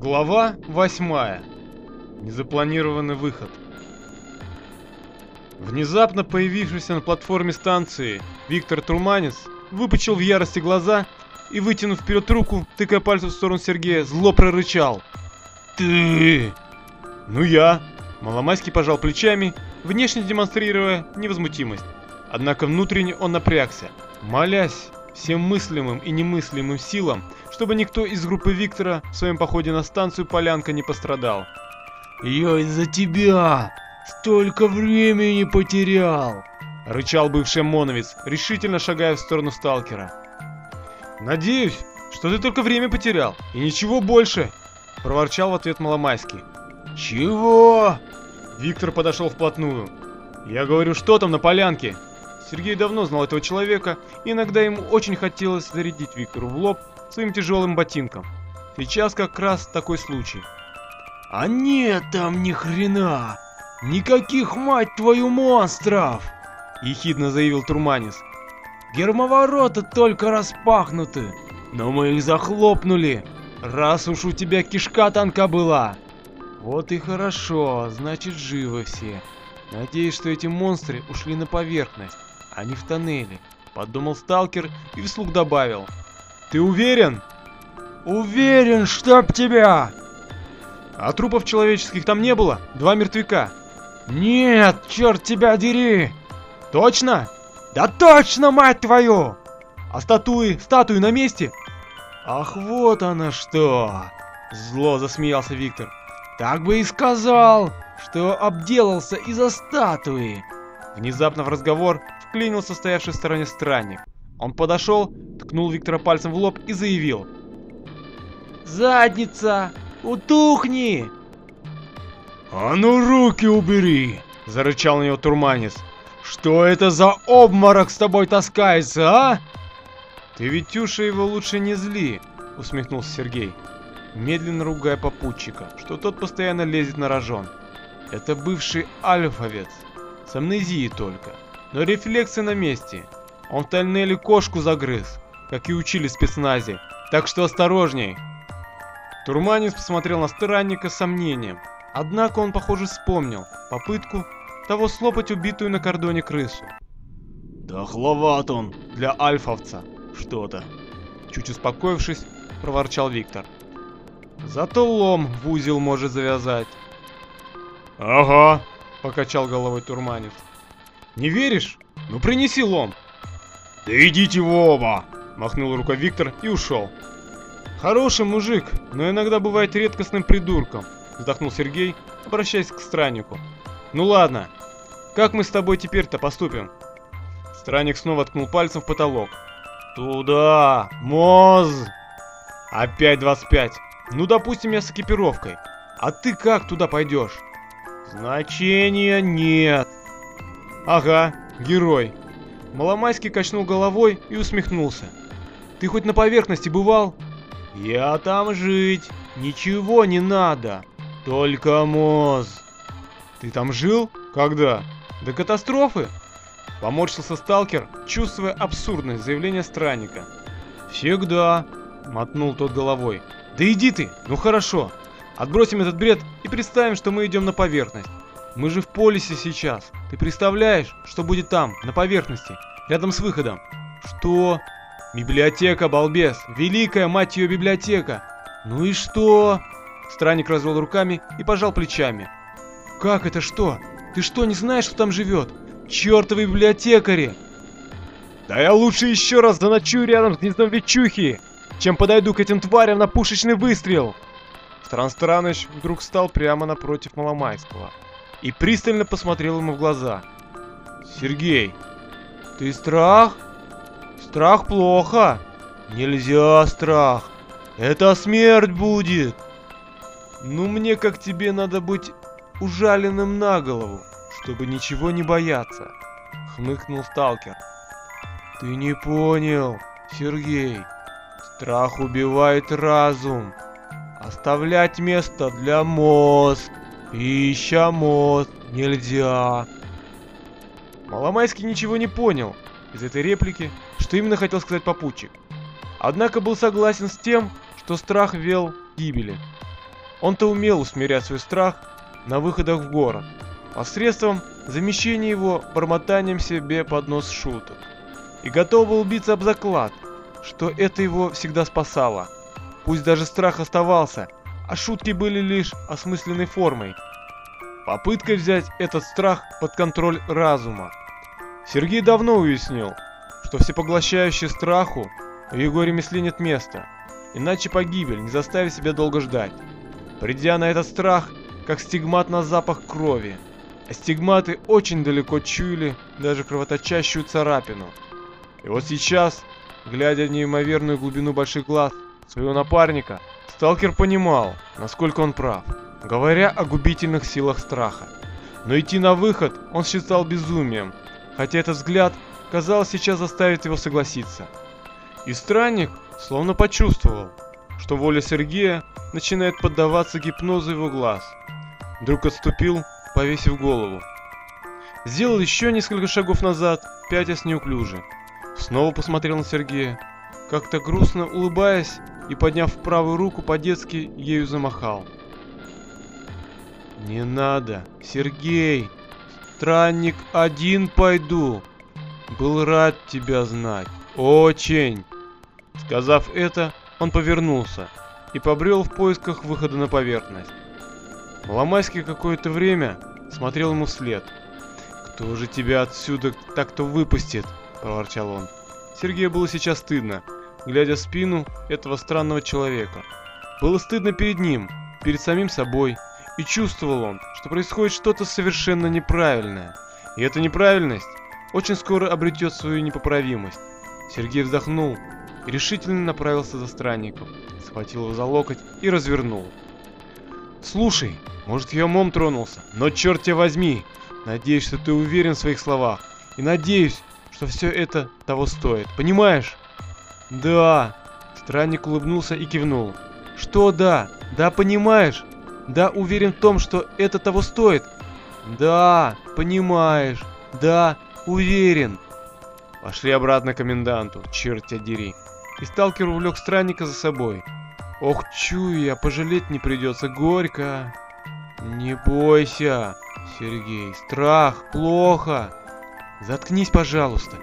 Глава 8. Незапланированный выход. Внезапно появившийся на платформе станции Виктор Труманец выпучил в ярости глаза и, вытянув вперед руку, тыкая пальцем в сторону Сергея, зло прорычал. «Ты!» «Ну я!» Маломайский пожал плечами, внешне демонстрируя невозмутимость. Однако внутренне он напрягся, молясь всем мыслимым и немыслимым силам, чтобы никто из группы Виктора в своем походе на станцию Полянка не пострадал. «Я из-за тебя столько времени потерял!» — рычал бывший ОМОНовец, решительно шагая в сторону сталкера. «Надеюсь, что ты только время потерял, и ничего больше!» — проворчал в ответ Маломайский. «Чего?» Виктор подошел вплотную. «Я говорю, что там на полянке?» Сергей давно знал этого человека, и иногда ему очень хотелось зарядить Виктору в лоб своим тяжелым ботинком. Сейчас как раз такой случай. «А нет там ни хрена! Никаких, мать твою, монстров!» — ехидно заявил Турманис. «Гермоворота только распахнуты, но мы их захлопнули, раз уж у тебя кишка танка была!» «Вот и хорошо, значит живы все. Надеюсь, что эти монстры ушли на поверхность, а не в тоннеле», — подумал сталкер и вслух добавил. Ты уверен? Уверен, чтоб тебя! А трупов человеческих там не было? Два мертвяка. Нет, черт тебя дери! Точно? Да точно, мать твою! А статуи, статуи на месте? Ах, вот она что! Зло засмеялся Виктор. Так бы и сказал, что обделался из-за статуи. Внезапно в разговор вклинился стоявший в стороне странник. Он подошел, ткнул Виктора пальцем в лоб и заявил. «Задница! Утухни!» «А ну руки убери!» – зарычал на него Турманец. «Что это за обморок с тобой таскается, а?» «Ты, Витюша, его лучше не зли!» – усмехнулся Сергей, медленно ругая попутчика, что тот постоянно лезет на рожон. Это бывший альфовец, с амнезией только, но рефлексы на месте – он в тоннеле кошку загрыз, как и учили в спецназе, так что осторожней. Турманец посмотрел на странника с сомнением, однако он, похоже, вспомнил попытку того слопать убитую на кордоне крысу. «Дохловат он для альфовца что-то», чуть успокоившись, проворчал Виктор. «Зато лом в узел может завязать». «Ага», — покачал головой Турманец. «Не веришь? Ну принеси лом!» «Да идите в оба!» – махнул рукой Виктор и ушел. «Хороший мужик, но иногда бывает редкостным придурком», – вздохнул Сергей, обращаясь к страннику. «Ну ладно, как мы с тобой теперь-то поступим?» Странник снова ткнул пальцем в потолок. «Туда! Моз!» «Опять 25. Ну, допустим, я с экипировкой. А ты как туда пойдешь?» «Значения нет». «Ага, герой. Маломайский качнул головой и усмехнулся. «Ты хоть на поверхности бывал?» «Я там жить. Ничего не надо. Только мозг». «Ты там жил? Когда? До катастрофы?» Поморщился сталкер, чувствуя абсурдность заявления странника. «Всегда», — мотнул тот головой. «Да иди ты, ну хорошо. Отбросим этот бред и представим, что мы идем на поверхность. Мы же в полисе сейчас. Ты представляешь, что будет там, на поверхности, рядом с выходом? Что? Библиотека, балбес. Великая, мать ее, библиотека. Ну и что? Странник развел руками и пожал плечами. Как это что? Ты что, не знаешь, что там живет? Чертовы библиотекари! Да я лучше еще раз заночую рядом с гнездом Вечухи, чем подойду к этим тварям на пушечный выстрел. Стран Страныч вдруг стал прямо напротив Маломайского и пристально посмотрел ему в глаза. «Сергей, ты страх? Страх плохо. Нельзя страх. Это смерть будет. Ну мне как тебе надо быть ужаленным на голову, чтобы ничего не бояться», — хмыкнул сталкер. «Ты не понял, Сергей. Страх убивает разум. Оставлять место для мозг. Пища, мост, нельзя. Маломайский ничего не понял из этой реплики, что именно хотел сказать попутчик. Однако был согласен с тем, что страх вел к гибели. Он-то умел усмирять свой страх на выходах в город, посредством замещения его бормотанием себе под нос шуток. И готов был биться об заклад, что это его всегда спасало. Пусть даже страх оставался, а шутки были лишь осмысленной формой. Попыткой взять этот страх под контроль разума. Сергей давно уяснил, что всепоглощающий страху в его ремесле нет места, иначе погибель не заставит себя долго ждать. Придя на этот страх, как стигмат на запах крови, а стигматы очень далеко чуяли даже кровоточащую царапину. И вот сейчас, глядя в неимоверную глубину больших глаз своего напарника, сталкер понимал, насколько он прав, говоря о губительных силах страха. Но идти на выход он считал безумием, хотя этот взгляд, казалось, сейчас заставит его согласиться. И странник словно почувствовал, что воля Сергея начинает поддаваться гипнозу его глаз. Вдруг отступил, повесив голову. Сделал еще несколько шагов назад, пятясь неуклюже. Снова посмотрел на Сергея, как-то грустно улыбаясь и, подняв правую руку по-детски, ею замахал. «Не надо, Сергей! Странник один пойду! Был рад тебя знать, очень!» Сказав это, он повернулся и побрел в поисках выхода на поверхность. Ломайский какое-то время смотрел ему вслед. «Кто же тебя отсюда так-то выпустит?» – проворчал он. Сергею было сейчас стыдно, глядя в спину этого странного человека. Было стыдно перед ним, перед самим собой, и чувствовал он, что происходит что-то совершенно неправильное. И эта неправильность очень скоро обретет свою непоправимость. Сергей вздохнул и решительно направился за странником, схватил его за локоть и развернул. «Слушай, может я умом тронулся, но черт тебя возьми, надеюсь, что ты уверен в своих словах, и надеюсь, что все это того стоит, понимаешь?» «Да!» Странник улыбнулся и кивнул. «Что да? Да, понимаешь? Да, уверен в том, что это того стоит?» «Да, понимаешь. Да, уверен». Пошли обратно к коменданту, тебя дери. И сталкер увлек странника за собой. Ох, чую я, пожалеть не придется, горько. Не бойся, Сергей, страх, плохо. Заткнись, пожалуйста.